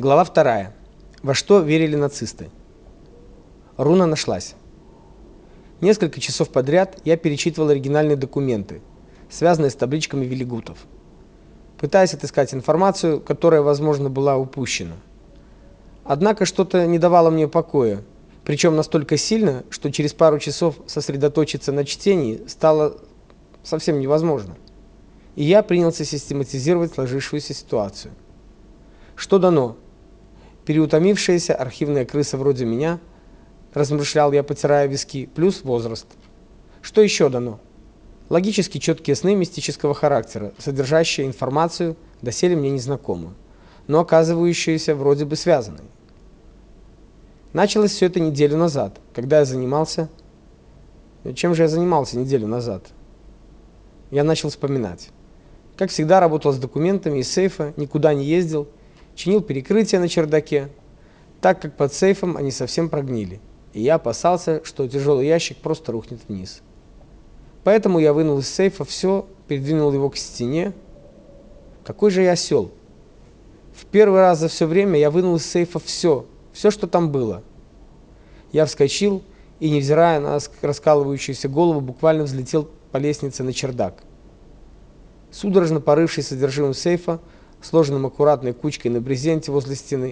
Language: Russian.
Глава 2. Во что верили нацисты? Руна нашлась. Несколько часов подряд я перечитывал оригинальные документы, связанные с табличками Велигутов, пытаясь отыскать информацию, которая, возможно, была упущена. Однако что-то не давало мне покоя, причем настолько сильно, что через пару часов сосредоточиться на чтении стало совсем невозможно. И я принялся систематизировать сложившуюся ситуацию. Что дано? Переутомившаяся архивная крыса вроде меня, размышлял я, потирая виски, плюс возраст. Что еще дано? Логически четкие сны мистического характера, содержащие информацию, доселе мне незнакомую, но оказывающуюся вроде бы связанной. Началось все это неделю назад, когда я занимался Чем же я занимался неделю назад? Я начал вспоминать. Как всегда, работал с документами из сейфа, никуда не ездил чинил перекрытие на чердаке, так как под сейфом они совсем прогнили, и я опасался, что тяжелый ящик просто рухнет вниз. Поэтому я вынул из сейфа все, передвинул его к стене. Какой же я осел! В первый раз за все время я вынул из сейфа все, все, что там было. Я вскочил и, невзирая на раскалывающуюся голову, буквально взлетел по лестнице на чердак. Судорожно порывшись содержимым сейфа, сложенным аккуратной кучкой на брезенте возле стены,